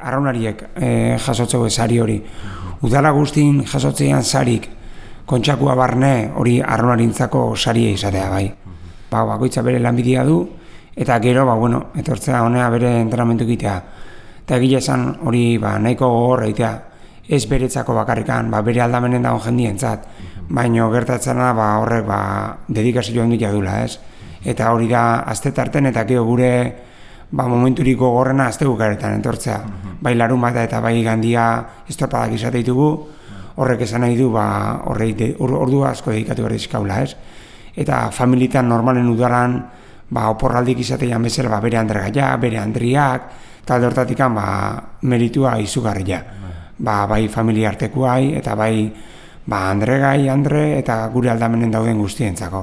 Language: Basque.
Arraunariek e, jasotzeko sari hori. Udala guztin jasotzean sarik kontxakua barne hori arraunarintzako saria izatea bai. Ba, bakoitza bere lanbidea du eta gero ba, bueno, etortzea honea bere entrenamentu egitea. Eta egile esan hori ba, nahiko gogor egitea ez beretzako bakarrikan, ba, bere aldamenen dago jendientzat, baino gertatzen da ba, horrek ba, dedikazio handia dula, ez? Eta hori da, azte tarten eta gero gure ba, momenturiko gorrena azte gukaretan entortzea. Bai larun eta bai gandia estorpadak izate ditugu, horrek esan nahi du, ba, horrei de, ordu asko dedikatu gara izkaula, ez? Eta familitan normalen udaran, ba, oporraldik izatean bezala, ba, bere andregaia, bere andriak, talde hortatik ba, meritua izugarria ba, bai familia artekuai eta bai ba, Andre gai, Andre eta gure aldamenen dauden guztientzako.